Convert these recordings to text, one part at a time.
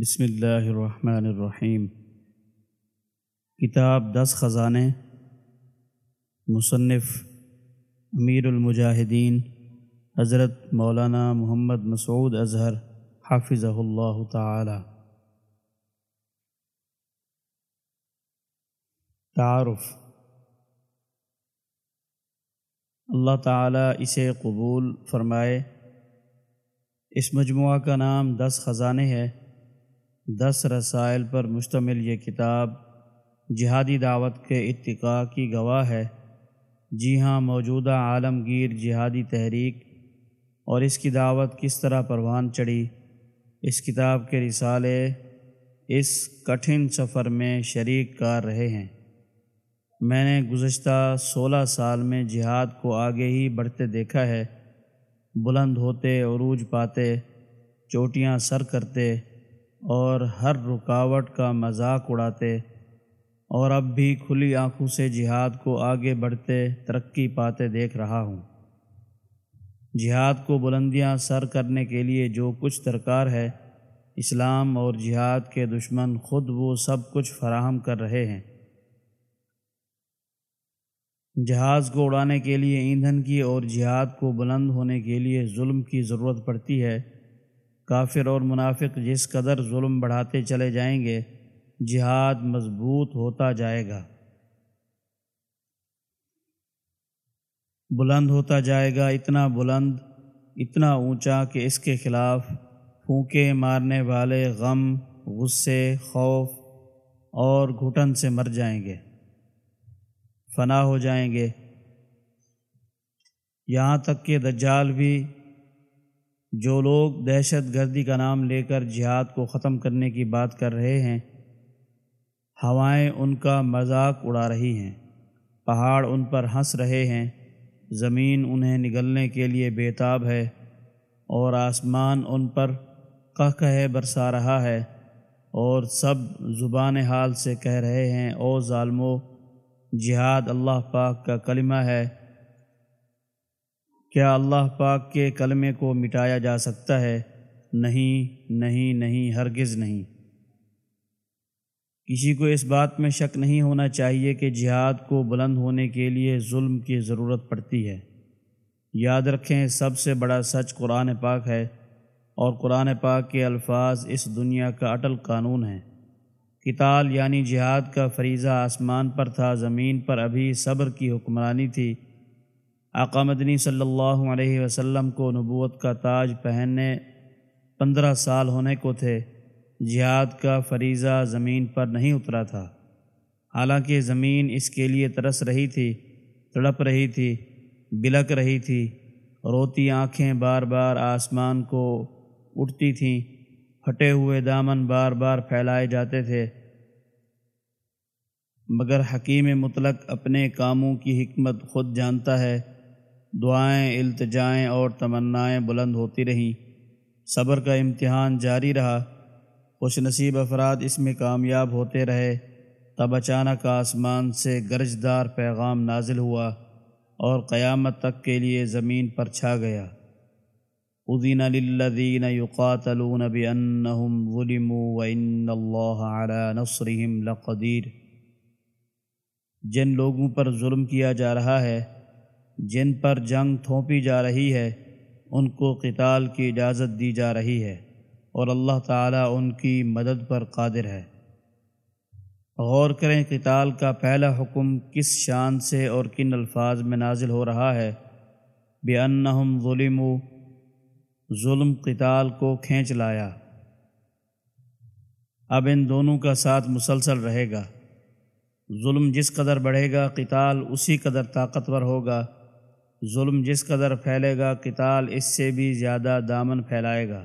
بسم اللہ الرحمن الرحیم۔ کتاب دس خزانے، مصنف امیر المجاہدین حضرت مولانا محمد مسعود اظہر حافظ اللہ تعالی۔ تعارف۔ اللہ تعالی اسے قبول فرمائے۔ اس مجموعہ کا نام دس خزانے ہے۔ دس رسائل پر مشتمل یہ کتاب جہادی دعوت کے اتقاء کی گواہ ہے۔ جی ہاں موجودہ عالمگیر جہادی تحریک اور اس کی دعوت کس طرح پروان چڑھی؟ اس کتاب کے رسالے اس کٹھن سفر میں شریک کار رہے ہیں۔ میں نے گزشتہ سولہ سال میں جہاد کو آگے ہی بڑھتے دیکھا ہے۔ بلند ہوتے، عروج پاتے، چوٹیاں سر کرتے اور ہر رکاوٹ کا مذاق اڑاتے اور اب بھی کھلی آنکھوں سے جہاد کو آگے بڑھتے ترقی پاتے دیکھ رہا ہوں۔ جہاد کو بلندیاں سر کرنے کے لیے جو کچھ درکار ہے، اسلام اور جہاد کے دشمن خود وہ سب کچھ فراہم کر رہے ہیں۔ جہاز کو اڑانے کے لیے ایندھن کی اور جہاد کو بلند ہونے کے لیے ظلم کی ضرورت پڑتی ہے۔ کافر اور منافق جس قدر ظلم بڑھاتے چلے جائیں گے، جہاد مضبوط ہوتا جائے گا۔ بلند ہوتا جائے گا، اتنا بلند، اتنا اونچا کہ اس کے خلاف پھونکے مارنے والے غم، غصے، خوف اور گھٹن سے مر جائیں گے۔ فنا ہو جائیں گے۔ یہاں تک کہ دجال بھی جو لوگ دہشت گردی کا نام لے کر جہاد کو ختم کرنے کی بات کر رہے ہیں، ہوائیں ان کا مذاق اڑا رہی ہیں۔ پہاڑ ان پر ہنس رہے ہیں۔ زمین انہیں نگلنے کے لیے بیتاب ہے۔ اور آسمان ان پر کہ برسا رہا ہے۔ اور سب زبان حال سے کہہ رہے ہیں، او ظالمو، جہاد اللہ پاک کا کلمہ ہے۔ کیا اللہ پاک کے کلمے کو مٹایا جا سکتا ہے؟ نہیں نہیں نہیں، ہرگز نہیں۔ کسی کو اس بات میں شک نہیں ہونا چاہیے کہ جہاد کو بلند ہونے کے لیے ظلم کی ضرورت پڑتی ہے۔ یاد رکھیں، سب سے بڑا سچ قرآن پاک ہے اور قرآن پاک کے الفاظ اس دنیا کا اٹل قانون ہے کتال یعنی جہاد کا فریضہ آسمان پر تھا، زمین پر ابھی صبر کی حکمرانی تھی۔ آقا مدنی صلی اللہ علیہ وسلم کو نبوت کا تاج پہننے پندرہ سال ہونے کو تھے، جہاد کا فریضہ زمین پر نہیں اترا تھا۔ حالانکہ زمین اس کے لیے ترس رہی تھی، تڑپ رہی تھی، بلک رہی تھی۔ روتی آنکھیں بار بار آسمان کو اٹھتی تھیں، پھٹے ہوئے دامن بار بار پھیلائے جاتے تھے۔ مگر حکیم مطلق اپنے کاموں کی حکمت خود جانتا ہے۔ دعائیں، التجائیں اور تمنائیں بلند ہوتی رہیں۔ صبر کا امتحان جاری رہا۔ خوش نصیب افراد، اس میں کامیاب ہوتے رہے۔ تب اچانک آسمان سے گرجدار پیغام نازل ہوا اور قیامت تک کے لیے زمین پر چھا گیا۔ ادین للذین یقاتلون بانہم ظلموا وان اللہ علی نصرہم لقدیر۔ جن لوگوں پر ظلم کیا جا رہا ہے جن پر جنگ تھونپی جا رہی ہے، ان کو قتال کی اجازت دی جا رہی ہے اور اللہ تعالیٰ ان کی مدد پر قادر ہے۔ غور کریں قتال کا پہلا حکم کس شان سے اور کن الفاظ میں نازل ہو رہا ہے۔ بے انہم ظلم ظلم قتال کو کھینچ لایا۔ اب ان دونوں کا ساتھ مسلسل رہے گا۔ ظلم جس قدر بڑھے گا، قتال اسی قدر طاقتور ہوگا۔ ظلم جس قدر پھیلے گا، قتال اس سے بھی زیادہ دامن پھیلائے گا۔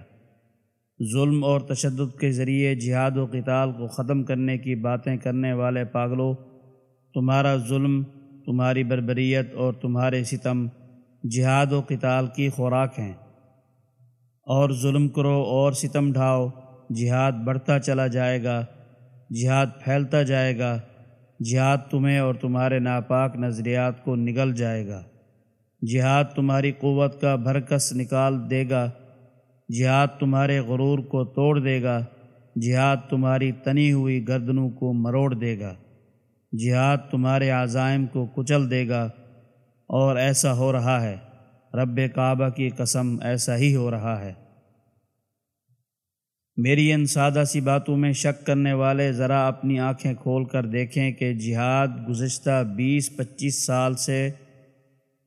ظلم اور تشدد کے ذریعے جہاد و قتال کو ختم کرنے کی باتیں کرنے والے پاگلوں، تمہارا ظلم، تمہاری بربریت اور تمہارے ستم جہاد و قتال کی خوراک ہیں۔ اور ظلم کرو اور ستم ڈھاؤ، جہاد بڑھتا چلا جائے گا، جہاد پھیلتا جائے گا، جہاد تمہیں اور تمہارے ناپاک نظریات کو نگل جائے گا۔ جہاد تمہاری قوت کا بھرکس نکال دے گا۔ جہاد تمہارے غرور کو توڑ دے گا۔ جہاد تمہاری تنی ہوئی گردنوں کو مروڑ دے گا۔ جہاد تمہارے عزائم کو کچل دے گا۔ اور ایسا ہو رہا ہے۔ رب کعبہ کی قسم ایسا ہی ہو رہا ہے۔ میری ان سادہ سی باتوں میں شک کرنے والے ذرا اپنی آنکھیں کھول کر دیکھیں کہ جہاد گزشتہ بیس پچیس سال سے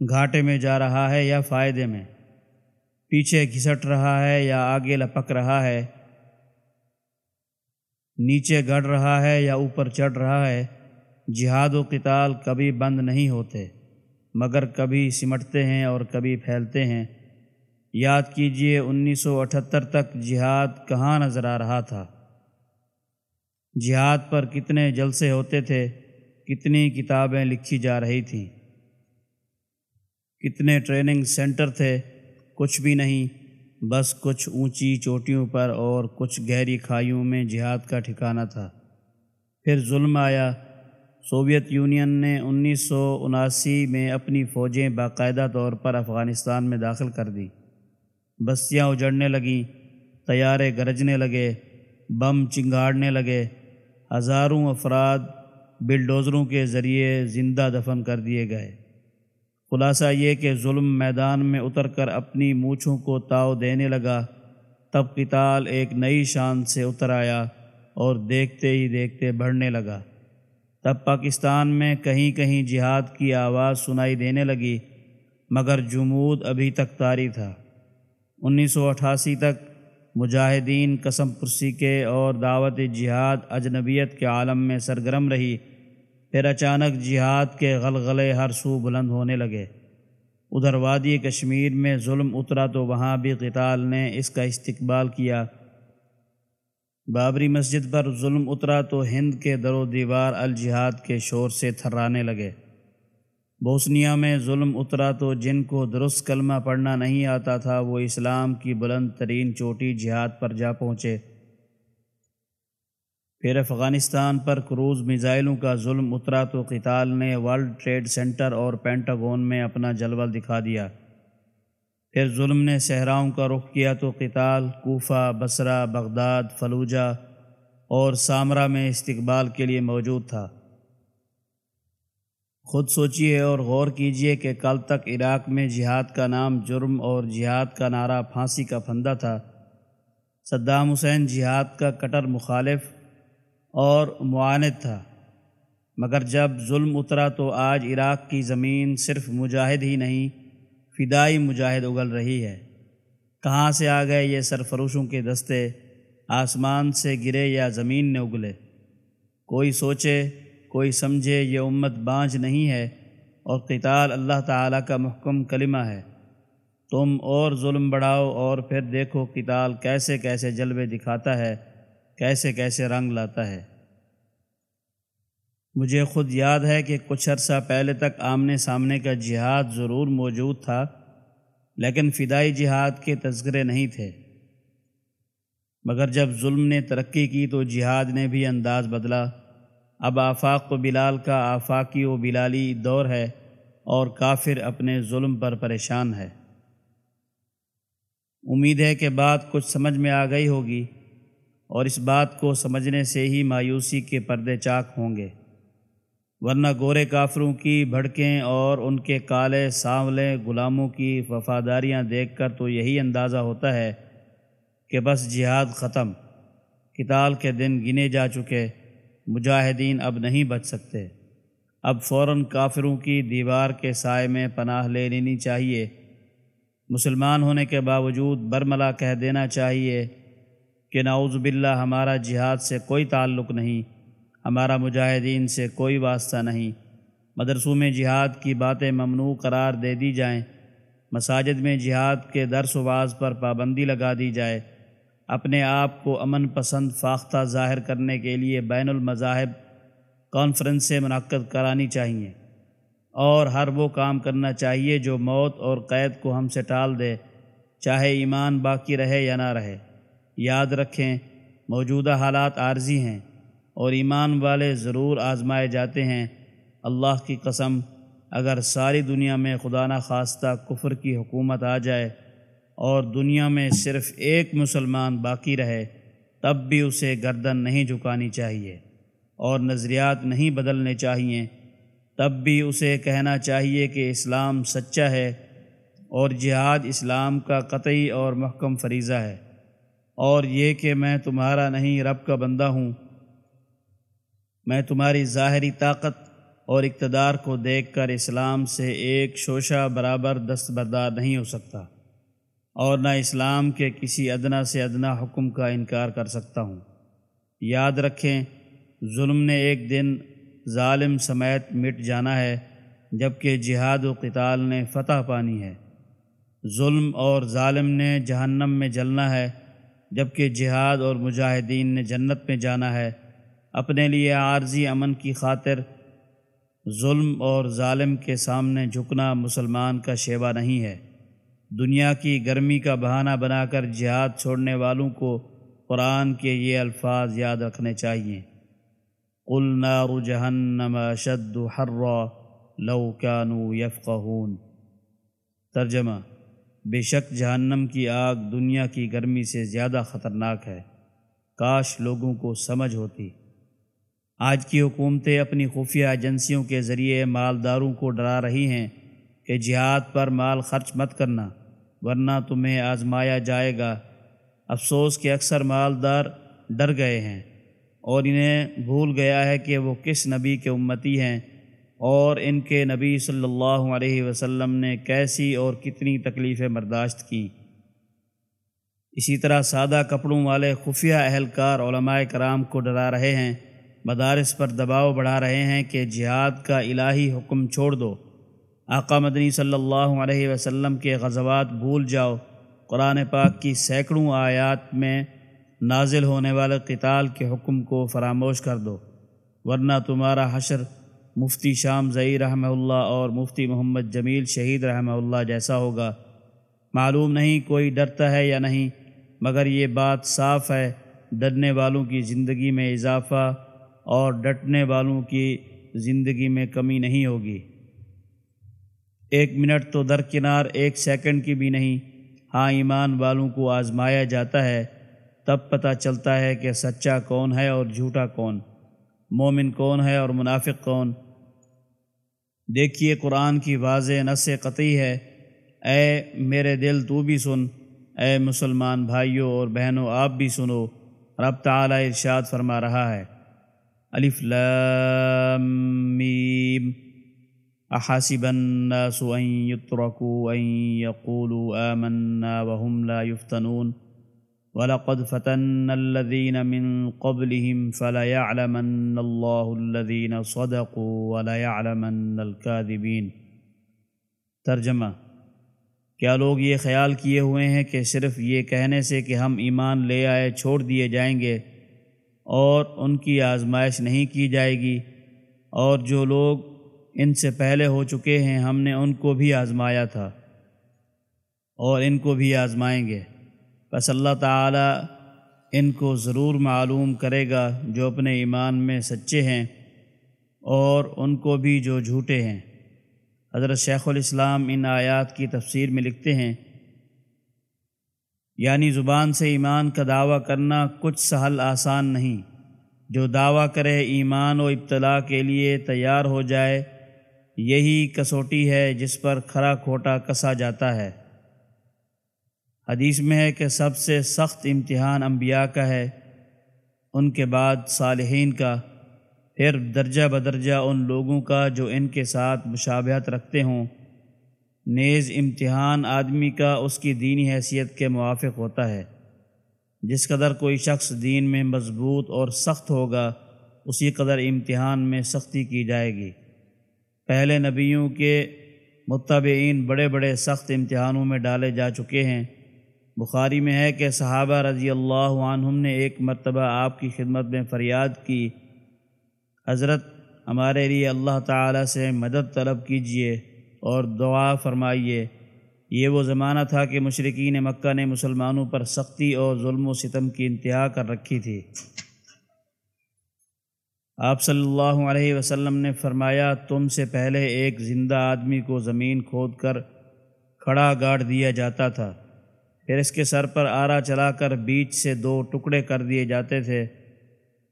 گھاٹے میں جا رہا ہے یا فائدے میں۔ پیچھے گھسٹ رہا ہے یا آگے لپک رہا ہے۔ نیچے گڑ رہا ہے یا اوپر چڑھ رہا ہے۔ جہاد و قتال کبھی بند نہیں ہوتے، مگر کبھی سمٹتے ہیں اور کبھی پھیلتے ہیں۔ یاد کیجیے انیس سو اٹھتر تک جہاد کہاں نظر آ رہا تھا۔ جہاد پر کتنے جلسے ہوتے تھے، کتنی کتابیں لکھی جا رہی تھیں۔ کتنے ٹریننگ سینٹر تھے، کچھ بھی نہیں، بس کچھ اونچی چوٹیوں پر اور کچھ گہری کھائیوں میں جہاد کا ٹھکانہ تھا۔ پھر ظلم آیا۔ سوویت یونین نے انیس سو اناسی میں اپنی فوجیں باقاعدہ طور پر افغانستان میں داخل کر دیں بستیاں اجڑنے لگیں، طیارے گرجنے لگے، بم چنگاڑنے لگے۔ ہزاروں افراد بلڈوزروں کے ذریعے زندہ دفن کر دیے گئے۔ خلاصہ یہ کہ ظلم میدان میں اتر کر اپنی مونچھوں کو تاؤ دینے لگا، تب قتال ایک نئی شان سے اتر آیا اور دیکھتے ہی دیکھتے بڑھنے لگا۔ تب پاکستان میں کہیں کہیں جہاد کی آواز سنائی دینے لگی، مگر جمود ابھی تک طاری تھا۔ انیس سو اٹھاسی تک مجاہدین قسم پرسی کے اور دعوت جہاد اجنبیت کے عالم میں سرگرم رہی۔ پھر اچانک جہاد کے غلغلے ہر سو بلند ہونے لگے۔ ادھر وادی کشمیر میں ظلم اترا تو وہاں بھی قتال نے اس کا استقبال کیا۔ بابری مسجد پر ظلم اترا تو ہند کے در و دیوار الجہاد کے شور سے تھرانے لگے۔ بوسنیا میں ظلم اترا تو جن کو درست کلمہ پڑھنا نہیں آتا تھا، وہ اسلام کی بلند ترین چوٹی جہاد پر جا پہنچے۔ پھر افغانستان پر کروز میزائلوں کا ظلم اترا تو قتال نے ورلڈ ٹریڈ سینٹر اور پینٹاگون میں اپنا جلوہ دکھا دیا۔ پھر ظلم نے صحراؤں کا رخ کیا تو قتال، کوفہ، بصرہ، بغداد، فلوجہ اور سامرا میں استقبال کے لیے موجود تھا۔ خود سوچئے اور غور کیجیے کہ کل تک عراق میں جہاد کا نام جرم اور جہاد کا نعرہ پھانسی کا پھندہ تھا۔ صدام حسین جہاد کا کٹر مخالف اور معاند تھا۔ مگر جب ظلم اترا تو آج عراق کی زمین صرف مجاہد ہی نہیں، فدائی مجاہد اگل رہی ہے۔ کہاں سے آ گئے یہ سرفروشوں کے دستے؟ آسمان سے گرے یا زمین نے اگلے؟ کوئی سوچے، کوئی سمجھے یہ امت بانج نہیں ہے اور قتال اللہ تعالیٰ کا محکم کلمہ ہے۔ تم اور ظلم بڑھاؤ اور پھر دیکھو قتال کیسے کیسے جلوے دکھاتا ہے۔ کیسے کیسے رنگ لاتا ہے۔ مجھے خود یاد ہے کہ کچھ عرصہ پہلے تک آمنے سامنے کا جہاد ضرور موجود تھا، لیکن فدائی جہاد کے تذکرے نہیں تھے۔ مگر جب ظلم نے ترقی کی تو جہاد نے بھی انداز بدلا۔ اب آفاق و بلال کا آفاقی و بلالی دور ہے اور کافر اپنے ظلم پر پریشان ہے۔ امید ہے کہ بات کچھ سمجھ میں آ گئی ہوگی۔ اور اس بات کو سمجھنے سے ہی مایوسی کے پردے چاک ہوں گے۔ ورنہ گورے کافروں کی بھڑکیں اور ان کے کالے سانولے غلاموں کی وفاداریاں دیکھ کر تو یہی اندازہ ہوتا ہے کہ بس جہاد ختم کتال کے دن گنے جا چکے، مجاہدین اب نہیں بچ سکتے۔ اب فوراً کافروں کی دیوار کے سائے میں پناہ لے لینی چاہیے۔ مسلمان ہونے کے باوجود برملا کہہ دینا چاہیے کہ نعوذ باللہ ہمارا جہاد سے کوئی تعلق نہیں، ہمارا مجاہدین سے کوئی واسطہ نہیں۔ مدرسوں میں جہاد کی باتیں ممنوع قرار دے دی جائیں، مساجد میں جہاد کے درس و واز پر پابندی لگا دی جائے۔ اپنے آپ کو امن پسند فاختہ ظاہر کرنے کے لیے بین المذاہب کانفرنسیں منعقد کرانی چاہیے۔ اور ہر وہ کام کرنا چاہیے جو موت اور قید کو ہم سے ٹال دے، چاہے ایمان باقی رہے یا نہ رہے۔ یاد رکھیں، موجودہ حالات عارضی ہیں اور ایمان والے ضرور آزمائے جاتے ہیں۔ اللہ کی قسم، اگر ساری دنیا میں خدا نہ خواستہ کفر کی حکومت آ جائے اور دنیا میں صرف ایک مسلمان باقی رہے، تب بھی اسے گردن نہیں جھکانی چاہیے اور نظریات نہیں بدلنے چاہیے۔ تب بھی اسے کہنا چاہیے کہ اسلام سچا ہے اور جہاد اسلام کا قطعی اور محکم فریضہ ہے۔ اور یہ کہ میں تمہارا نہیں رب کا بندہ ہوں، میں تمہاری ظاہری طاقت اور اقتدار کو دیکھ کر اسلام سے ایک شوشہ برابر دستبردار نہیں ہو سکتا اور نہ اسلام کے کسی ادنا سے ادنا حکم کا انکار کر سکتا ہوں۔ یاد رکھیں، ظلم نے ایک دن ظالم سمیت مٹ جانا ہے جبکہ جہاد و قتال نے فتح پانی ہے۔ ظلم اور ظالم نے جہنم میں جلنا ہے۔ جبکہ جہاد اور مجاہدین نے جنت میں جانا ہے، اپنے لیے عارضی امن کی خاطر ظلم اور ظالم کے سامنے جھکنا مسلمان کا شیوا نہیں ہے۔ دنیا کی گرمی کا بہانہ بنا کر جہاد چھوڑنے والوں کو قرآن کے یہ الفاظ یاد رکھنے چاہیے۔ قل نار جہنم اشد حرا لو كانوا یفقہون ترجمہ بے شک جہنم کی آگ دنیا کی گرمی سے زیادہ خطرناک ہے۔ کاش لوگوں کو سمجھ ہوتی۔ آج کی حکومتیں اپنی خفیہ ایجنسیوں کے ذریعے مالداروں کو ڈرا رہی ہیں کہ جہاد پر مال خرچ مت کرنا، ورنہ تمہیں آزمایا جائے گا۔ افسوس کہ اکثر مالدار ڈر گئے ہیں اور انہیں بھول گیا ہے کہ وہ کس نبی کے امتی ہیں۔ اور ان کے نبی صلی اللہ علیہ وسلم نے کیسی اور کتنی تکلیفیں برداشت کی اسی طرح سادہ کپڑوں والے خفیہ اہلکار علماء کرام کو ڈرا رہے ہیں۔ مدارس پر دباؤ بڑھا رہے ہیں کہ جہاد کا الہی حکم چھوڑ دو۔ آقا مدنی صلی اللہ علیہ وسلم کے غزوات بھول جاؤ۔ قرآن پاک کی سینکڑوں آیات میں نازل ہونے والے قتال کے حکم کو فراموش کر دو۔ ورنہ تمہارا حشر مفتی شام زئی رحمہ اللہ اور مفتی محمد جمیل شہید رحمہ اللہ جیسا ہوگا۔ معلوم نہیں کوئی ڈرتا ہے یا نہیں، مگر یہ بات صاف ہے، ڈرنے والوں کی زندگی میں اضافہ اور ڈٹنے والوں کی زندگی میں کمی نہیں ہوگی۔ ایک منٹ تو درکنار، ایک سیکنڈ کی بھی نہیں۔ ہاں ایمان والوں کو آزمایا جاتا ہے۔ تب پتہ چلتا ہے کہ سچا کون ہے اور جھوٹا کون۔ مومن کون ہے اور منافق کون۔ دیکھیے قرآن کی واضح نس قطعی ہے۔ اے میرے دل تو بھی سن، اے مسلمان بھائیوں اور بہنوں آپ بھی سنو۔ رب تعالی ارشاد فرما رہا ہے۔ الف لام میم۔ احاسب الناس ان يتركوا ان يقولوا آمنا وهم لا يفتنون وَلَقَدْ فَتَنَّ الَّذِينَ مِن قَبْلِهِمْ فَلَيَعْلَمَنَّ اللَّهُ الَّذِينَ صَدَقُوا وَلَيَعْلَمَنَّ الْكَاذِبِينَ۔ ترجمہ، کیا لوگ یہ خیال کیے ہوئے ہیں کہ صرف یہ کہنے سے کہ ہم ایمان لے آئے چھوڑ دیے جائیں گے اور ان کی آزمائش نہیں کی جائے گی؟ اور جو لوگ ان سے پہلے ہو چکے ہیں، ہم نے ان کو بھی آزمایا تھا اور ان کو بھی آزمائیں گے۔ بس اللہ تعالی ان کو ضرور معلوم کرے گا جو اپنے ایمان میں سچے ہیں اور ان کو بھی جو جھوٹے ہیں۔ حضرت شیخ الاسلام ان آیات کی تفسیر میں لکھتے ہیں یعنی زبان سے ایمان کا دعویٰ کرنا کچھ سہل آسان نہیں۔ جو دعویٰ کرے ایمان و ابتلا کے لیے تیار ہو جائے، یہی کسوٹی ہے جس پر کھرا کھوٹا کسا جاتا ہے۔ حدیث میں ہے کہ سب سے سخت امتحان انبیاء کا ہے، ان کے بعد صالحین کا۔ پھر درجہ بدرجہ ان لوگوں کا جو ان کے ساتھ مشابہت رکھتے ہوں۔ نیز امتحان آدمی کا اس کی دینی حیثیت کے موافق ہوتا ہے۔ جس قدر کوئی شخص دین میں مضبوط اور سخت ہوگا، اسی قدر امتحان میں سختی کی جائے گی۔ پہلے نبیوں کے متبعین بڑے بڑے سخت امتحانوں میں ڈالے جا چکے ہیں۔ بخاری میں ہے کہ صحابہ رضی اللہ عنہم نے ایک مرتبہ آپ کی خدمت میں فریاد کی، حضرت ہمارے لیے اللہ تعالیٰ سے مدد طلب کیجیے اور دعا فرمائیے۔ یہ وہ زمانہ تھا کہ مشرقین مکہ نے مسلمانوں پر سختی اور ظلم و ستم کی انتہا کر رکھی تھی۔ آپ صلی اللہ علیہ وسلم نے فرمایا، تم سے پہلے ایک زندہ آدمی کو زمین کھود کر کھڑا گاڑ دیا جاتا تھا۔ پھر اس کے سر پر آرا چلا کر بیچ سے دو ٹکڑے کر دیے جاتے تھے۔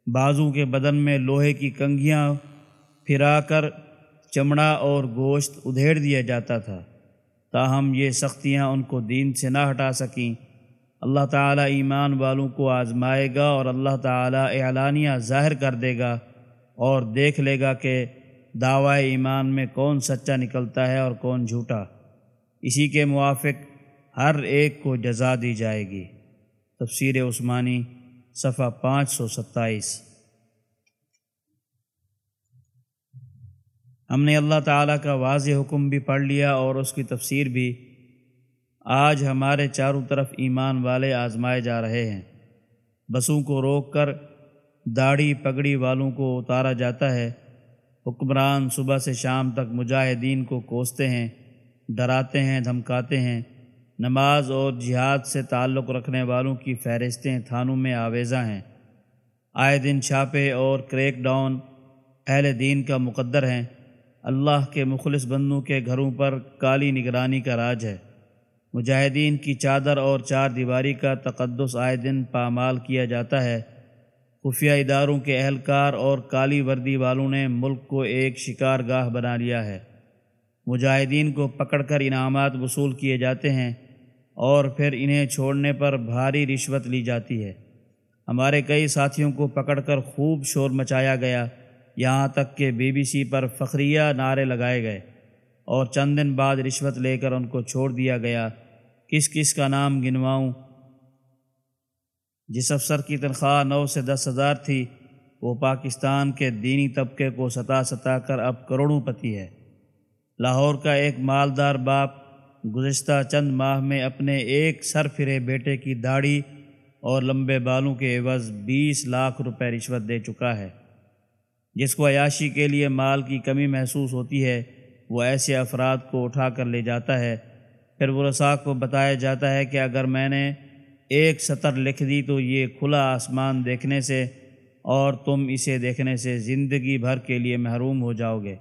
بازو کے بدن میں لوہے کی کنگھیاں پھرا کر چمڑا اور گوشت ادھیڑ دیا جاتا تھا۔ تاہم یہ سختیاں ان کو دین سے نہ ہٹا سکیں۔ اللہ تعالیٰ ایمان والوں کو آزمائے گا اور اللہ تعالیٰ اعلانیہ ظاہر کر دے گا اور دیکھ لے گا کہ دعوی ایمان میں کون سچا نکلتا ہے اور کون جھوٹا۔ اسی کے موافق ہر ایک کو جزا دی جائے گی۔ تفسیر عثمانی، صفحہ پانچ سو ستائیس۔ ہم نے اللہ تعالیٰ کا واضح حکم بھی پڑھ لیا اور اس کی تفسیر بھی۔ آج ہمارے چاروں طرف ایمان والے آزمائے جا رہے ہیں۔ بسوں کو روک کر داڑھی پگڑی والوں کو اتارا جاتا ہے۔ حکمران صبح سے شام تک مجاہدین کو کوستے ہیں، ڈراتے ہیں، دھمکاتے ہیں۔ نماز اور جہاد سے تعلق رکھنے والوں کی فہرستیں تھانوں میں آویزہ ہیں۔ آئے دن چھاپے اور کریک ڈاؤن اہل دین کا مقدر ہیں۔ اللہ کے مخلص بندوں کے گھروں پر کالی نگرانی کا راج ہے۔ مجاہدین کی چادر اور چار دیواری کا تقدس آئے دن پامال کیا جاتا ہے۔ خفیہ اداروں کے اہلکار اور کالی وردی والوں نے ملک کو ایک شکار گاہ بنا لیا ہے۔ مجاہدین کو پکڑ کر انعامات وصول کیے جاتے ہیں۔ اور پھر انہیں چھوڑنے پر بھاری رشوت لی جاتی ہے۔ ہمارے کئی ساتھیوں کو پکڑ کر خوب شور مچایا گیا، یہاں تک کہ بی بی سی پر فخریہ نعرے لگائے گئے اور چند دن بعد رشوت لے کر ان کو چھوڑ دیا گیا۔ کس کس کا نام گنواؤں؟ جس افسر کی تنخواہ نو سے دس ہزار تھی، وہ پاکستان کے دینی طبقے کو ستا ستا کر اب کروڑوں پتی ہے۔ لاہور کا ایک مالدار باپ گزشتہ چند ماہ میں اپنے ایک سر پھرے بیٹے کی داڑھی اور لمبے بالوں کے عوض بیس لاکھ روپے رشوت دے چکا ہے۔ جس کو عیاشی کے لیے مال کی کمی محسوس ہوتی ہے، وہ ایسے افراد کو اٹھا کر لے جاتا ہے۔ پھر وہ رساق کو بتایا جاتا ہے کہ اگر میں نے ایک سطر لکھ دی تو یہ کھلا آسمان دیکھنے سے اور تم اسے دیکھنے سے زندگی بھر کے لیے محروم ہو جاؤ گے۔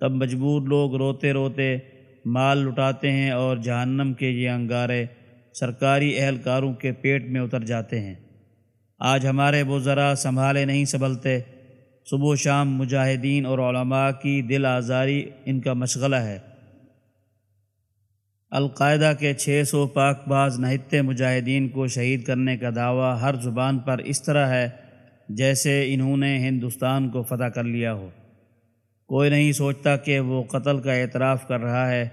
تب مجبور لوگ روتے روتے مال لٹاتے ہیں اور جہنم کے یہ انگارے سرکاری اہلکاروں کے پیٹ میں اتر جاتے ہیں۔ آج ہمارے وہ ذرا سنبھالے نہیں سنبھلتے۔ صبح و شام مجاہدین اور علماء کی دل آزاری ان کا مشغلہ ہے۔ القاعدہ کے چھ سو پاک باز نہتے مجاہدین کو شہید کرنے کا دعویٰ ہر زبان پر اس طرح ہے جیسے انہوں نے ہندوستان کو فتح کر لیا ہو۔ کوئی نہیں سوچتا کہ وہ قتل کا اعتراف کر رہا ہے۔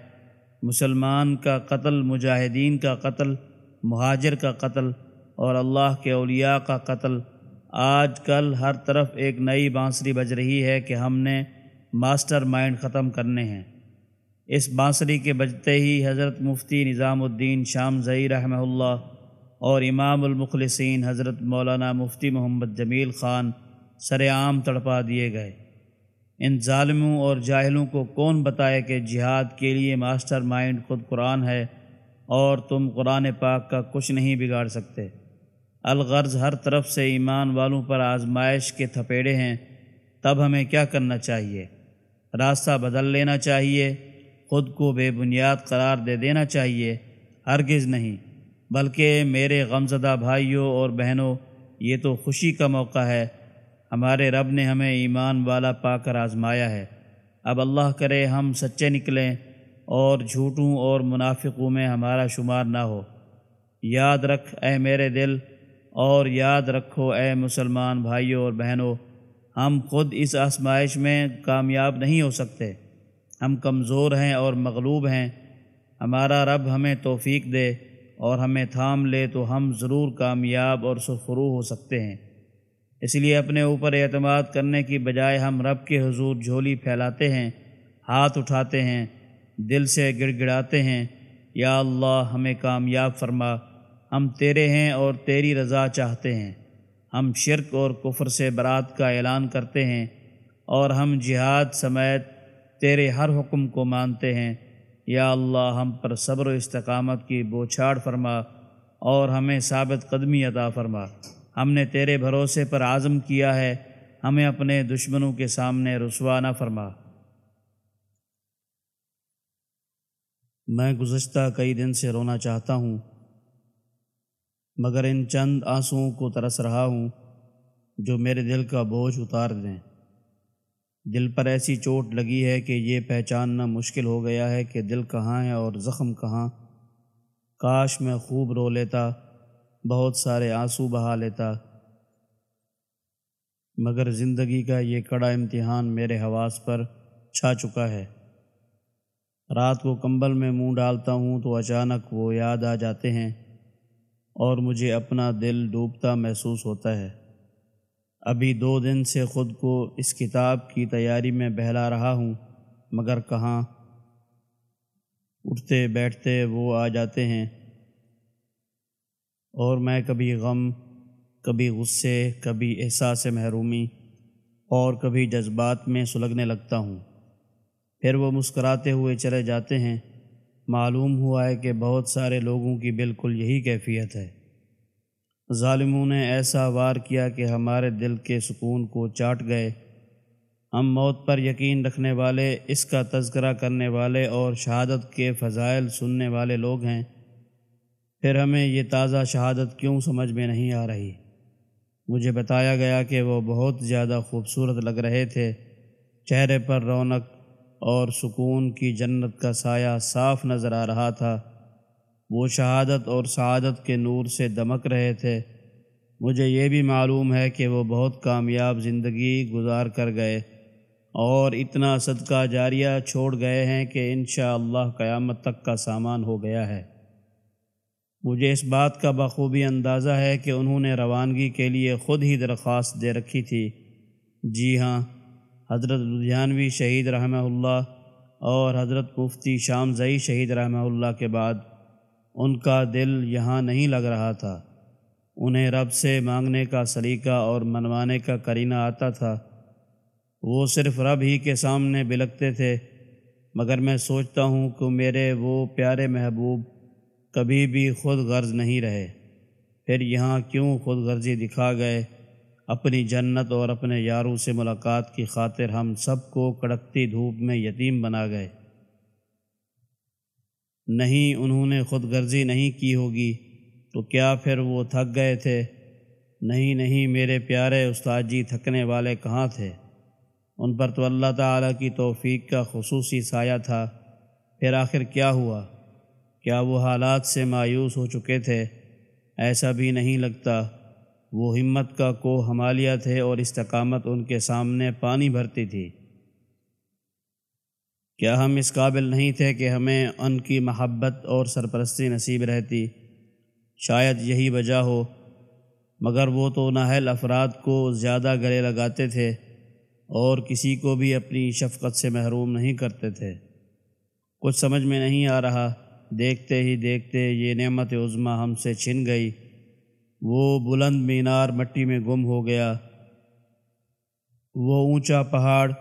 مسلمان کا قتل، مجاہدین کا قتل، مہاجر کا قتل اور اللہ کے اولیاء کا قتل۔ آج کل ہر طرف ایک نئی بانسری بج رہی ہے کہ ہم نے ماسٹر مائنڈ ختم کرنے ہیں۔ اس بانسری کے بجتے ہی حضرت مفتی نظام الدین شام زئی رحمہ اللہ اور امام المخلصین حضرت مولانا مفتی محمد جمیل خان سر عام تڑپا دیے گئے۔ ان ظالموں اور جاہلوں کو کون بتائے کہ جہاد کے لیے ماسٹر مائنڈ خود قرآن ہے اور تم قرآن پاک کا کچھ نہیں بگاڑ سکتے۔ الغرض ہر طرف سے ایمان والوں پر آزمائش کے تھپیڑے ہیں۔ تب ہمیں کیا کرنا چاہیے؟ راستہ بدل لینا چاہیے۔ خود کو بے بنیاد قرار دے دینا چاہیے۔ ہرگز نہیں۔ بلکہ میرے غمزدہ بھائیوں اور بہنوں، یہ تو خوشی کا موقع ہے۔ ہمارے رب نے ہمیں ایمان والا پا کر آزمایا ہے۔ اب اللہ کرے ہم سچے نکلیں اور جھوٹوں اور منافقوں میں ہمارا شمار نہ ہو۔ یاد رکھ اے میرے دل اور یاد رکھو اے مسلمان بھائیوں اور بہنوں، ہم خود اس آزمائش میں کامیاب نہیں ہو سکتے۔ ہم کمزور ہیں اور مغلوب ہیں۔ ہمارا رب ہمیں توفیق دے اور ہمیں تھام لے تو ہم ضرور کامیاب اور سرخرو ہو سکتے ہیں۔ اس لیے اپنے اوپر اعتماد کرنے کی بجائے ہم رب کے حضور جھولی پھیلاتے ہیں، ہاتھ اٹھاتے ہیں، دل سے گڑ گڑاتے ہیں۔ یا اللہ، ہمیں کامیاب فرما۔ ہم تیرے ہیں اور تیری رضا چاہتے ہیں۔ ہم شرک اور کفر سے برات کا اعلان کرتے ہیں اور ہم جہاد سمیت تیرے ہر حکم کو مانتے ہیں۔ یا اللہ، ہم پر صبر و استقامت کی بوچھاڑ فرما اور ہمیں ثابت قدمی عطا فرما۔ ہم نے تیرے بھروسے پر عازم کیا ہے، ہمیں اپنے دشمنوں کے سامنے رسوا نہ فرما۔ میں گزشتہ کئی دن سے رونا چاہتا ہوں، مگر ان چند آنسوؤں کو ترس رہا ہوں جو میرے دل کا بوجھ اتار دیں۔ دل پر ایسی چوٹ لگی ہے کہ یہ پہچاننا مشکل ہو گیا ہے کہ دل کہاں ہے اور زخم کہاں۔ کاش میں خوب رو لیتا بہت سارے آنسو بہا لیتا۔ مگر زندگی کا یہ کڑا امتحان میرے حواس پر چھا چکا ہے۔ رات کو کمبل میں منہ ڈالتا ہوں تو اچانک وہ یاد آ جاتے ہیں اور مجھے اپنا دل ڈوبتا محسوس ہوتا ہے۔ ابھی دو دن سے خود کو اس کتاب کی تیاری میں بہلا رہا ہوں، مگر کہاں؟ اٹھتے بیٹھتے وہ آ جاتے ہیں۔ اور میں کبھی غم، کبھی غصے، کبھی احساس محرومی اور کبھی جذبات میں سلگنے لگتا ہوں۔ پھر وہ مسکراتے ہوئے چلے جاتے ہیں۔ معلوم ہوا ہے کہ بہت سارے لوگوں کی بالکل یہی کیفیت ہے۔ ظالموں نے ایسا وار کیا کہ ہمارے دل کے سکون کو چاٹ گئے۔ ہم موت پر یقین رکھنے والے، اس کا تذکرہ کرنے والے اور شہادت کے فضائل سننے والے لوگ ہیں۔ پھر ہمیں یہ تازہ شہادت کیوں سمجھ میں نہیں آ رہی؟ مجھے بتایا گیا کہ وہ بہت زیادہ خوبصورت لگ رہے تھے، چہرے پر رونق اور سکون کی جنت کا سایہ صاف نظر آ رہا تھا۔ وہ شہادت اور سعادت کے نور سے دمک رہے تھے۔ مجھے یہ بھی معلوم ہے کہ وہ بہت کامیاب زندگی گزار کر گئے اور اتنا صدقہ جاریہ چھوڑ گئے ہیں کہ انشاءاللہ اللہ قیامت تک کا سامان ہو گیا ہے۔ مجھے اس بات کا بخوبی اندازہ ہے کہ انہوں نے روانگی کے لیے خود ہی درخواست دے رکھی تھی۔ جی ہاں حضرت لدھیانوی شہید رحمہ اللہ اور حضرت مفتی شام زئی شہید رحمہ اللہ کے بعد ان کا دل یہاں نہیں لگ رہا تھا۔ انہیں رب سے مانگنے کا سلیقہ اور منوانے کا کرینہ آتا تھا۔ وہ صرف رب ہی کے سامنے بلکتے تھے، مگر میں سوچتا ہوں کہ میرے وہ پیارے محبوب کبھی بھی خود غرض نہیں رہے۔ پھر یہاں کیوں خود غرضی دکھا گئے؟ اپنی جنت اور اپنے یاروں سے ملاقات کی خاطر ہم سب کو کڑکتی دھوپ میں یتیم بنا گئے۔ نہیں، انہوں نے خود غرضی نہیں کی ہوگی۔ تو کیا پھر وہ تھک گئے تھے؟ نہیں نہیں، میرے پیارے استاد جی تھکنے والے کہاں تھے؟ ان پر تو اللہ تعالیٰ کی توفیق کا خصوصی سایہ تھا۔ پھر آخر کیا ہوا؟ کیا وہ حالات سے مایوس ہو چکے تھے۔ ایسا بھی نہیں لگتا۔ وہ ہمت کا کو ہمالیہ تھے اور استقامت ان کے سامنے پانی بھرتی تھی۔ کیا ہم اس قابل نہیں تھے کہ ہمیں ان کی محبت اور سرپرستی نصیب رہتی؟ شاید یہی وجہ ہو، مگر وہ تو نااہل افراد کو زیادہ گلے لگاتے تھے اور کسی کو بھی اپنی شفقت سے محروم نہیں کرتے تھے۔ کچھ سمجھ میں نہیں آ رہا۔ دیکھتے ہی دیکھتے یہ نعمت عظمہ ہم سے چھن گئی۔ وہ بلند مینار مٹی میں گم ہو گیا۔ وہ اونچا پہاڑ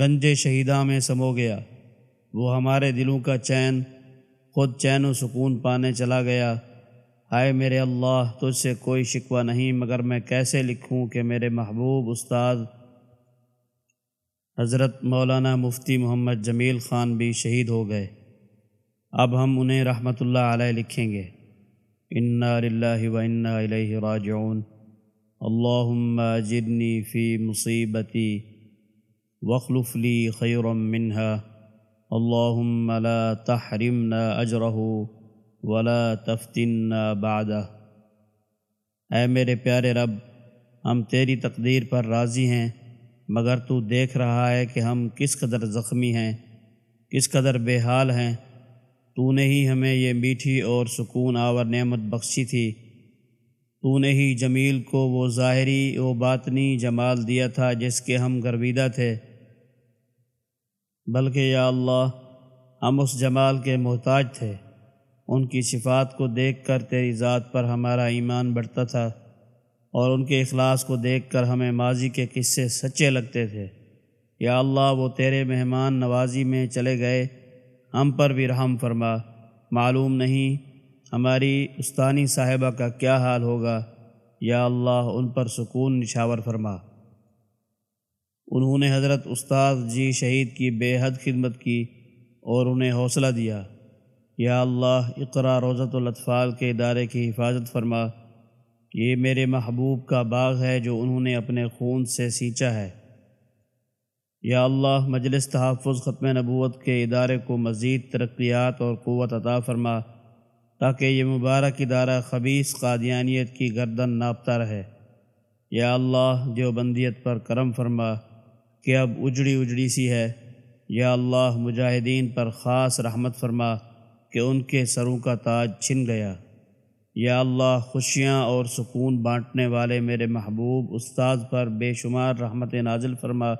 گنجے شہیدہ میں سمو گیا۔ وہ ہمارے دلوں کا چین، خود چین و سکون پانے چلا گیا۔ ہائے میرے اللہ، تجھ سے کوئی شکوہ نہیں، مگر میں کیسے لکھوں کہ میرے محبوب استاد حضرت مولانا مفتی محمد جمیل خان بھی شہید ہو گئے۔ اب ہم انہیں رحمۃ اللہ علیہ لکھیں گے۔ انا للہ و انا الیہ راجعون۔ اللہم اجرنی فی مصیبتی وخلف لی خیرا منها۔ اللہم لا تحرمنا اجرہ ولا تفتنا بعدہ اے میرے پیارے رب، ہم تیری تقدیر پر راضی ہیں، مگر تو دیکھ رہا ہے کہ ہم کس قدر زخمی ہیں، کس قدر بے حال ہیں۔ تو نے ہی ہمیں یہ میٹھی اور سکون آور نعمت بخشی تھی۔ تو نے ہی جمیل کو وہ ظاہری و باطنی جمال دیا تھا جس کے ہم گرویدہ تھے۔ بلکہ یا اللہ، ہم اس جمال کے محتاج تھے۔ ان کی صفات کو دیکھ کر تیری ذات پر ہمارا ایمان بڑھتا تھا اور ان کے اخلاص کو دیکھ کر ہمیں ماضی کے قصے سچے لگتے تھے۔ یا اللہ، وہ تیرے مہمان نوازی میں چلے گئے ہم پر بھی رحم فرما۔ معلوم نہیں ہماری استانی صاحبہ کا کیا حال ہوگا۔ یا اللہ، ان پر سکون نشاور فرما۔ انہوں نے حضرت استاد جی شہید کی بے حد خدمت کی اور انہیں حوصلہ دیا۔ یا اللہ، اقرا روزت الاطفال کے ادارے کی حفاظت فرما۔ یہ میرے محبوب کا باغ ہے جو انہوں نے اپنے خون سے سینچا ہے۔ یا اللہ مجلس تحفظ ختم نبوت کے ادارے کو مزید ترقیات اور قوت عطا فرما تاکہ یہ مبارک ادارہ خبیص قادیانیت کی گردن ناپتا رہے۔ یا اللہ، جو بندیت پر کرم فرما، کہ اب اجڑی اجڑی سی ہے۔ یا اللہ، مجاہدین پر خاص رحمت فرما، کہ ان کے سروں کا تاج چھن گیا۔ یا اللہ، خوشیاں اور سکون بانٹنے والے میرے محبوب استاد پر بے شمار رحمت نازل فرما۔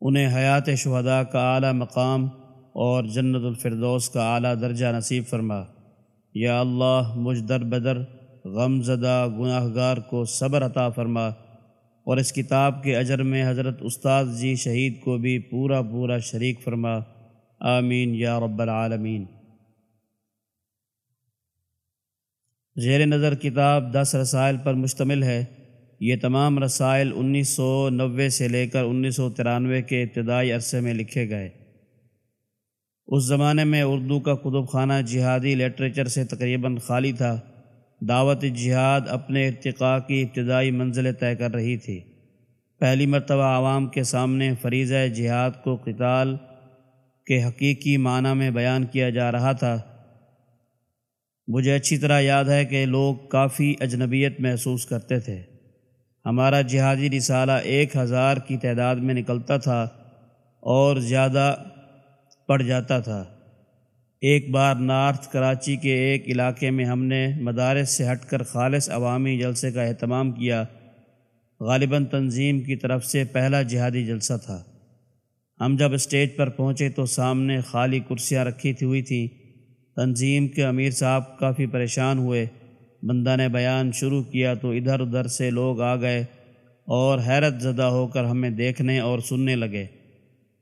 انہیں حیات شہداء کا اعلیٰ مقام اور جنت الفردوس کا اعلیٰ درجہ نصیب فرما۔ یا اللہ، مجھ در بدر غم زدہ گناہ گار کو صبر عطا فرما اور اس کتاب کے اجر میں حضرت استاد جی شہید کو بھی پورا پورا شریک فرما۔ آمین یا رب العالمین۔ زیر نظر کتاب دس رسائل پر مشتمل ہے۔ یہ تمام رسائل انیس سو نوے سے لے کر انیس سو ترانوے کے ابتدائی عرصے میں لکھے گئے۔ اس زمانے میں اردو کا کتب خانہ جہادی لٹریچر سے تقریباً خالی تھا۔ دعوت جہاد اپنے ارتقاء کی ابتدائی منزلیں طے کر رہی تھی۔ پہلی مرتبہ عوام کے سامنے فریضہ جہاد کو قتال کے حقیقی معنی میں بیان کیا جا رہا تھا۔ مجھے اچھی طرح یاد ہے کہ لوگ کافی اجنبیت محسوس کرتے تھے۔ ہمارا جہادی رسالہ ایک ہزار کی تعداد میں نکلتا تھا اور زیادہ پڑ جاتا تھا۔ ایک بار نارتھ کراچی کے ایک علاقے میں ہم نے مدارس سے ہٹ کر خالص عوامی جلسے کا اہتمام کیا۔ غالباً تنظیم کی طرف سے پہلا جہادی جلسہ تھا۔ ہم جب اسٹیج پر پہنچے تو سامنے خالی کرسیاں رکھی تھی ہوئی تھیں۔ تنظیم کے امیر صاحب کافی پریشان ہوئے۔ بندہ نے بیان شروع کیا تو ادھر ادھر سے لوگ آ گئے اور حیرت زدہ ہو کر ہمیں دیکھنے اور سننے لگے۔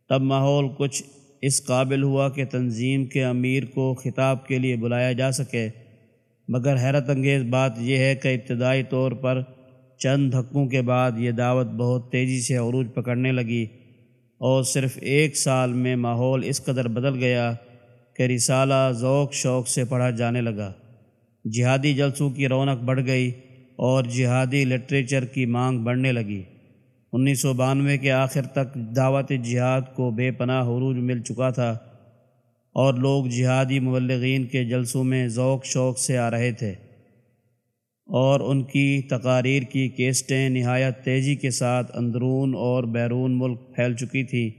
تب ماحول کچھ اس قابل ہوا کہ تنظیم کے امیر کو خطاب کے لیے بلایا جا سکے۔ مگر حیرت انگیز بات یہ ہے کہ ابتدائی طور پر چند دھکوں کے بعد یہ دعوت بہت تیزی سے عروج پکڑنے لگی اور صرف ایک سال میں ماحول اس قدر بدل گیا کہ رسالہ ذوق شوق سے پڑھا جانے لگا۔ جہادی جلسوں کی رونق بڑھ گئی اور جہادی لٹریچر کی مانگ بڑھنے لگی۔ انیس سو بانوے کے آخر تک دعوت جہاد کو بے پناہ عروج مل چکا تھا اور لوگ جہادی مبلغین کے جلسوں میں ذوق شوق سے آ رہے تھے اور ان کی تقاریر کی کیسٹیں نہایت تیزی کے ساتھ اندرون اور بیرون ملک پھیل چکی تھی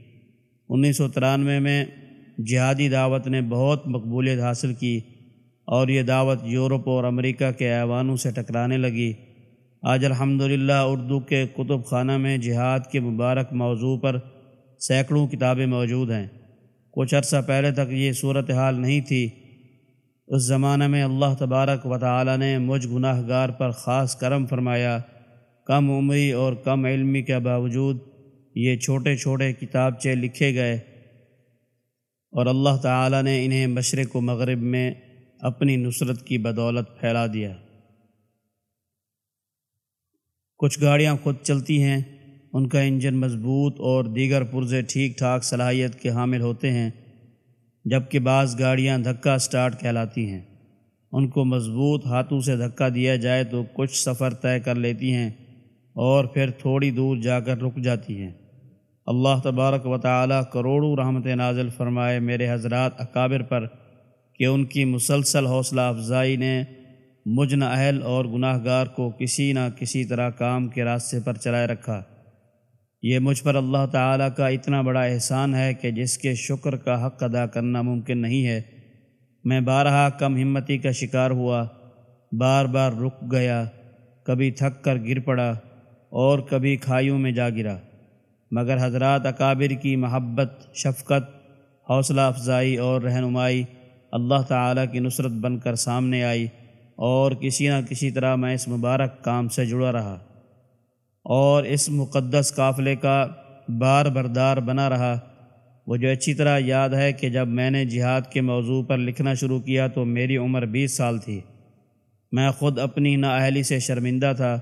انیس سو ترانوے میں جہادی دعوت نے بہت مقبولیت حاصل کی۔ اور یہ دعوت یورپ اور امریکہ کے ایوانوں سے ٹکرانے لگی۔ آج الحمدللہ اردو کے کتب خانہ میں جہاد کے مبارک موضوع پر سینکڑوں کتابیں موجود ہیں۔ کچھ عرصہ پہلے تک یہ صورت حال نہیں تھی۔ اس زمانے میں اللہ تبارک و تعالی نے مجھ گناہ گار پر خاص کرم فرمایا۔ کم عمری اور کم علمی کے باوجود یہ چھوٹے چھوٹے کتابچے لکھے گئے۔ اور اللہ تعالی نے انہیں مشرق و مغرب میں اپنی نصرت کی بدولت پھیلا دیا۔ کچھ گاڑیاں خود چلتی ہیں، ان کا انجن مضبوط اور دیگر پرزے ٹھیک ٹھاک صلاحیت کے حامل ہوتے ہیں، جبکہ بعض گاڑیاں دھکا سٹارٹ کہلاتی ہیں۔ ان کو مضبوط ہاتھوں سے دھکا دیا جائے تو کچھ سفر طے کر لیتی ہیں اور پھر تھوڑی دور جا کر رک جاتی ہیں۔ اللہ تبارک و تعالی کروڑوں رحمت نازل فرمائے میرے حضرات اکابر پر کہ ان کی مسلسل حوصلہ افزائی نے مجن اہل اور گناہ گار کو کسی نہ کسی طرح کام کے راستے پر چلائے رکھا۔ یہ مجھ پر اللہ تعالیٰ کا اتنا بڑا احسان ہے کہ جس کے شکر کا حق ادا کرنا ممکن نہیں ہے۔ میں بارہا کم ہمتی کا شکار ہوا، بار بار رک گیا، کبھی تھک کر گر پڑا اور کبھی کھائیوں میں جا گرا۔ مگر حضرات اکابر کی محبت، شفقت، حوصلہ افزائی اور رہنمائی اللہ تعالیٰ کی نصرت بن کر سامنے آئی اور کسی نہ کسی طرح میں اس مبارک کام سے جڑا رہا اور اس مقدس قافلے کا بار بردار بنا رہا۔ مجھے اچھی طرح یاد ہے کہ جب میں نے جہاد کے موضوع پر لکھنا شروع کیا تو میری عمر بیس سال تھی۔ میں خود اپنی نااہلی سے شرمندہ تھا،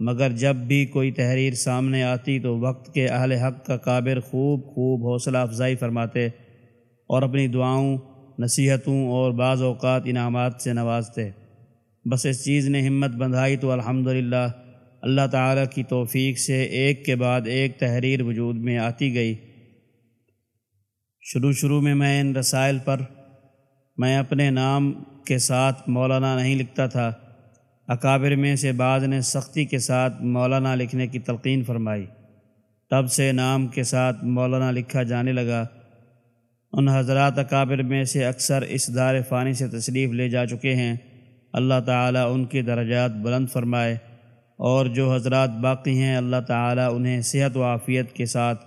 مگر جب بھی کوئی تحریر سامنے آتی تو وقت کے اہل حق کا کابر خوب خوب حوصلہ افزائی فرماتے اور اپنی دعاؤں نصیحتوں اور بعض اوقات انعامات سے نوازتے۔ بس اس چیز نے ہمت بندھائی تو الحمدللہ اللہ تعالیٰ کی توفیق سے ایک کے بعد ایک تحریر وجود میں آتی گئی۔ شروع شروع میں میں ان رسائل پر میں اپنے نام کے ساتھ مولانا نہیں لکھتا تھا۔ اکابر میں سے بعض نے سختی کے ساتھ مولانا لکھنے کی تلقین فرمائی۔ تب سے نام کے ساتھ مولانا لکھا جانے لگا۔ ان حضرات اکابر میں سے اکثر اس دار فانی سے تشریف لے جا چکے ہیں۔ اللہ تعالیٰ ان کے درجات بلند فرمائے اور جو حضرات باقی ہیں، اللہ تعالیٰ انہیں صحت و عافیت کے ساتھ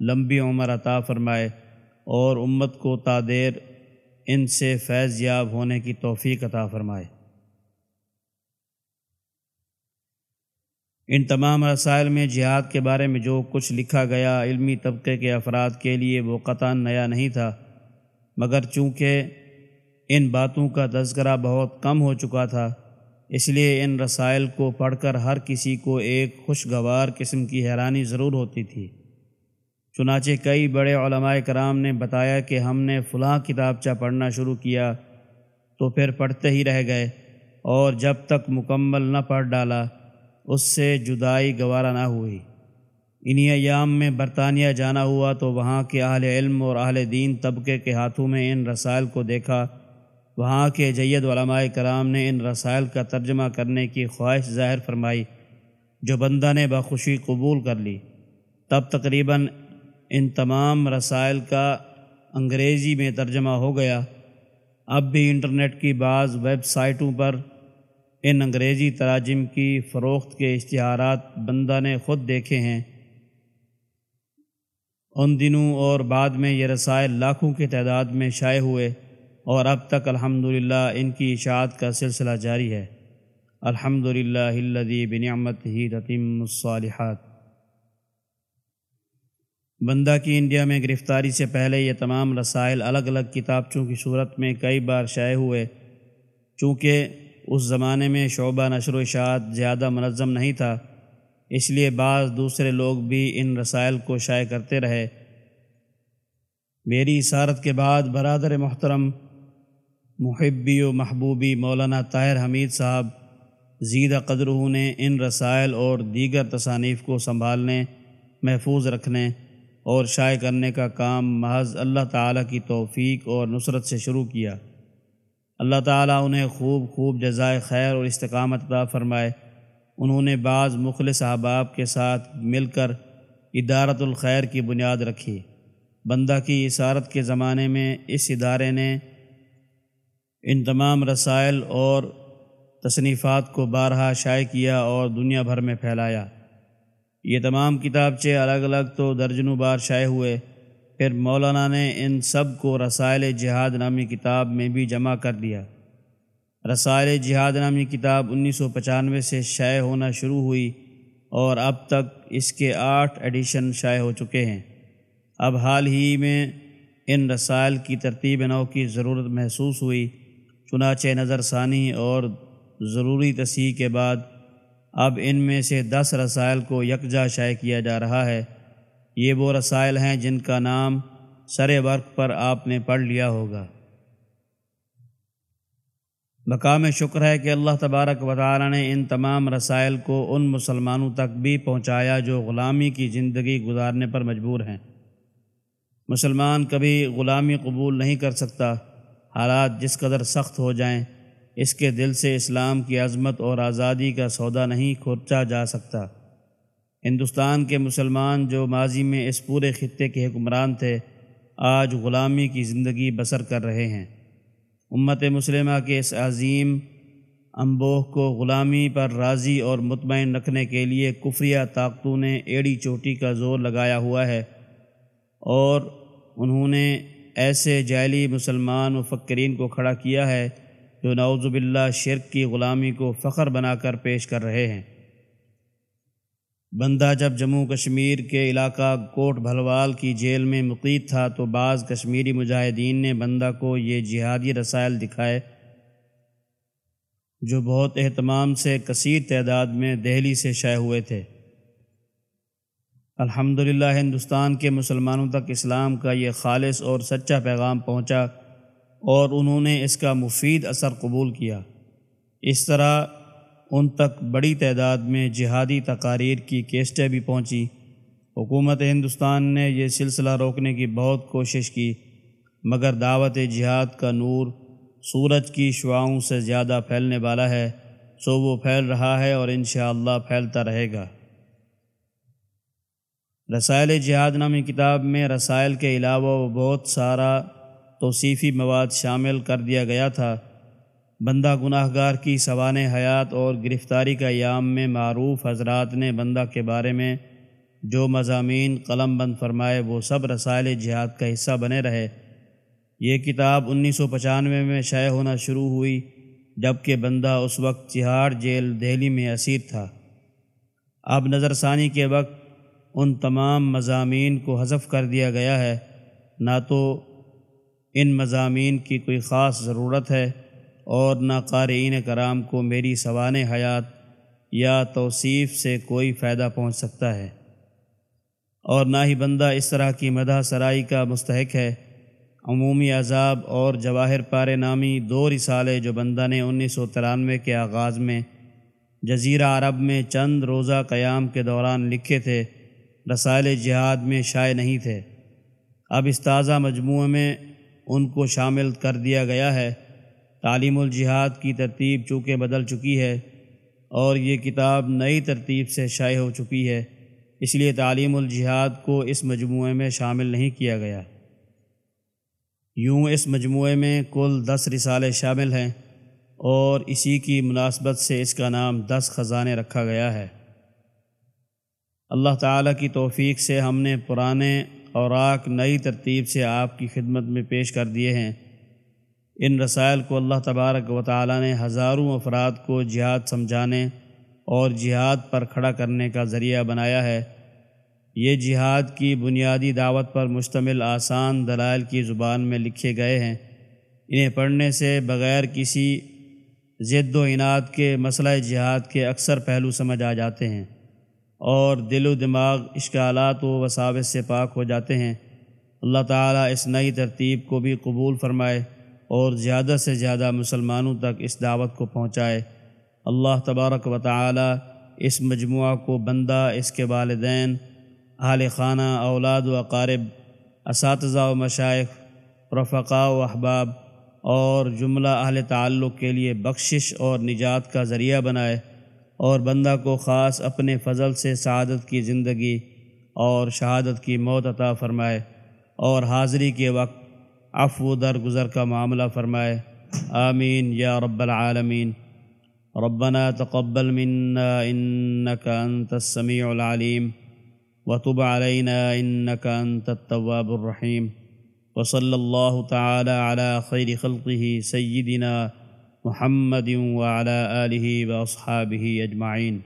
لمبی عمر عطا فرمائے اور امت کو تادیر ان سے فیض یاب ہونے کی توفیق عطا فرمائے۔ ان تمام رسائل میں جہاد کے بارے میں جو کچھ لکھا گیا علمی طبقے کے افراد کے لیے وہ قطع نیا نہیں تھا، مگر چونکہ ان باتوں کا تذکرہ بہت کم ہو چکا تھا، اس لیے ان رسائل کو پڑھ کر ہر کسی کو ایک خوشگوار قسم کی حیرانی ضرور ہوتی تھی۔ چنانچہ کئی بڑے علماء کرام نے بتایا کہ ہم نے فلاں کتابچہ پڑھنا شروع کیا تو پھر پڑھتے ہی رہ گئے اور جب تک مکمل نہ پڑھ ڈالا اس سے جدائی گوارا نہ ہوئی۔ انہی ایام میں برطانیہ جانا ہوا تو وہاں کے اہل علم اور اہل دین طبقے کے ہاتھوں میں ان رسائل کو دیکھا۔ وہاں کے جید علماء کرام نے ان رسائل کا ترجمہ کرنے کی خواہش ظاہر فرمائی، جو بندہ نے بخوشی قبول کر لی۔ تب تقریباً ان تمام رسائل کا انگریزی میں ترجمہ ہو گیا۔ اب بھی انٹرنیٹ کی بعض ویب سائٹوں پر ان انگریزی تراجم کی فروخت کے اشتہارات بندہ نے خود دیکھے ہیں۔ ان دنوں اور بعد میں یہ رسائل لاکھوں کی تعداد میں شائع ہوئے اور اب تک الحمد ان کی اشاعت کا سلسلہ جاری ہے۔ الحمد للہ بنعمت ہی رتیم الصالحات۔ بندہ کی انڈیا میں گرفتاری سے پہلے یہ تمام رسائل الگ الگ کتابچوں کی صورت میں کئی بار شائع ہوئے۔ چونکہ اس زمانے میں شعبہ نشر و اشاعت زیادہ منظم نہیں تھا، اس لیے بعض دوسرے لوگ بھی ان رسائل کو شائع کرتے رہے۔ میری اثارت کے بعد برادر محترم محبی و محبوبی مولانا طاہر حمید صاحب زیدہ قدرہ نے ان رسائل اور دیگر تصانیف کو سنبھالنے، محفوظ رکھنے اور شائع کرنے کا کام محض اللہ تعالیٰ کی توفیق اور نصرت سے شروع کیا۔ اللہ تعالیٰ انہیں خوب خوب جزائے خیر اور استقامت عطا فرمائے۔ انہوں نے بعض مخلص احباب کے ساتھ مل کر ادارت الخیر کی بنیاد رکھی۔ بندہ کی اثارت کے زمانے میں اس ادارے نے ان تمام رسائل اور تصنیفات کو بارہا شائع کیا اور دنیا بھر میں پھیلایا۔ یہ تمام کتابچے الگ الگ تو درجنوں بار شائع ہوئے۔ پھر مولانا نے ان سب کو رسائل جہاد نامی کتاب میں بھی جمع کر دیا۔ رسائل جہاد نامی کتاب انیس سو پچانوے سے شائع ہونا شروع ہوئی اور اب تک اس کے آٹھ ایڈیشن شائع ہو چکے ہیں۔ اب حال ہی میں ان رسائل کی ترتیب نو کی ضرورت محسوس ہوئی۔ چنانچہ نظر ثانی اور ضروری تصحیح کے بعد اب ان میں سے دس رسائل کو یکجا شائع کیا جا رہا ہے۔ یہ وہ رسائل ہیں جن کا نام سر ورق پر آپ نے پڑھ لیا ہوگا۔ مقام شکر ہے کہ اللہ تبارک و تعالی نے ان تمام رسائل کو ان مسلمانوں تک بھی پہنچایا جو غلامی کی زندگی گزارنے پر مجبور ہیں۔ مسلمان کبھی غلامی قبول نہیں کر سکتا۔ حالات جس قدر سخت ہو جائیں، اس کے دل سے اسلام کی عظمت اور آزادی کا سودا نہیں کھوچا جا سکتا۔ ہندوستان کے مسلمان جو ماضی میں اس پورے خطے کے حکمران تھے، آج غلامی کی زندگی بسر کر رہے ہیں۔ امت مسلمہ کے اس عظیم امبوہ کو غلامی پر راضی اور مطمئن رکھنے کے لیے کفریہ طاقتوں نے ایڑی چوٹی کا زور لگایا ہوا ہے اور انہوں نے ایسے جعلی مسلمان و فکرین کو کھڑا کیا ہے جو نعوذ باللہ شرک کی غلامی کو فخر بنا کر پیش کر رہے ہیں۔ بندہ جب جموں کشمیر کے علاقہ کوٹ بھلوال کی جیل میں مقید تھا تو بعض کشمیری مجاہدین نے بندہ کو یہ جہادی رسائل دکھائے، جو بہت اہتمام سے کثیر تعداد میں دہلی سے شائع ہوئے تھے۔ الحمدللہ، ہندوستان کے مسلمانوں تک اسلام کا یہ خالص اور سچا پیغام پہنچا اور انہوں نے اس کا مفید اثر قبول کیا۔ اس طرح ان تک بڑی تعداد میں جہادی تقاریر کی کیسٹیں بھی پہنچی حکومت ہندوستان نے یہ سلسلہ روکنے کی بہت کوشش کی، مگر دعوت جہاد کا نور سورج کی شعاؤں سے زیادہ پھیلنے والا ہے، سو وہ پھیل رہا ہے اور انشاءاللہ پھیلتا رہے گا۔ رسائل جہاد نامی کتاب میں رسائل کے علاوہ وہ بہت سارا توصیفی مواد شامل کر دیا گیا تھا۔ بندہ گناہ گار کی سوان حیات اور گرفتاری کا ایام میں معروف حضرات نے بندہ کے بارے میں جو مضامین قلم بند فرمائے، وہ سب رسائل جہاد کا حصہ بنے رہے۔ یہ کتاب انیس سو پچانوے میں شائع ہونا شروع ہوئی جبکہ بندہ اس وقت چہاڑ جیل دہلی میں اسیر تھا۔ اب نظر ثانی کے وقت ان تمام مضامین کو حذف کر دیا گیا ہے۔ نہ تو ان مضامین کی کوئی خاص ضرورت ہے۔ اور نہ قارئین کرام کو میری سوان حیات یا توصیف سے کوئی فائدہ پہنچ سکتا ہے۔ اور نہ ہی بندہ اس طرح کی مدح سرائی کا مستحق ہے۔ عمومی عذاب اور جواہر پار نامی دو رسالے جو بندہ نے انیس سو ترانوے کے آغاز میں جزیرہ عرب میں چند روزہ قیام کے دوران لکھے تھے، رسائل جہاد میں شائع نہیں تھے۔ اب اس تازہ مجموعے میں ان کو شامل کر دیا گیا ہے۔ تعلیم الجہاد کی ترتیب چونکہ بدل چکی ہے اور یہ کتاب نئی ترتیب سے شائع ہو چکی ہے، اس لیے تعلیم الجہاد کو اس مجموعے میں شامل نہیں کیا گیا۔ یوں اس مجموعے میں کل دس رسالے شامل ہیں اور اسی کی مناسبت سے اس کا نام دس خزانے رکھا گیا ہے۔ اللہ تعالیٰ کی توفیق سے ہم نے پرانے اوراق نئی ترتیب سے آپ کی خدمت میں پیش کر دیے ہیں۔ ان رسائل کو اللہ تبارک و تعالیٰ نے ہزاروں افراد کو جہاد سمجھانے اور جہاد پر کھڑا کرنے کا ذریعہ بنایا ہے۔ یہ جہاد کی بنیادی دعوت پر مشتمل آسان دلائل کی زبان میں لکھے گئے ہیں۔ انہیں پڑھنے سے بغیر کسی ضد و انعد کے مسئلہ جہاد کے اکثر پہلو سمجھ آ جاتے ہیں اور دل و دماغ اشکالات و وساوت سے پاک ہو جاتے ہیں۔ اللہ تعالیٰ اس نئی ترتیب کو بھی قبول فرمائے۔ اور زیادہ سے زیادہ مسلمانوں تک اس دعوت کو پہنچائے۔ اللہ تبارک و تعالی اس مجموعہ کو بندہ، اس کے والدین، اہل خانہ، اولاد و اقارب، اساتذہ و مشائق رفقاء و احباب اور جملہ اہل تعلق کے لیے بخشش اور نجات کا ذریعہ بنائے اور بندہ کو خاص اپنے فضل سے سعادت کی زندگی اور شہادت کی موت عطا فرمائے اور حاضری کے وقت عفو در گزر کا معاملہ فرمائے آمین یا رب العالمین ربنا تقبل منا إنك أنت السميع العليم. وتب علينا إنك أنت التواب الرحيم. وصلى الله تعالى على خير خلقه سيدنا محمد وعلى آله وأصحابه أجمعين.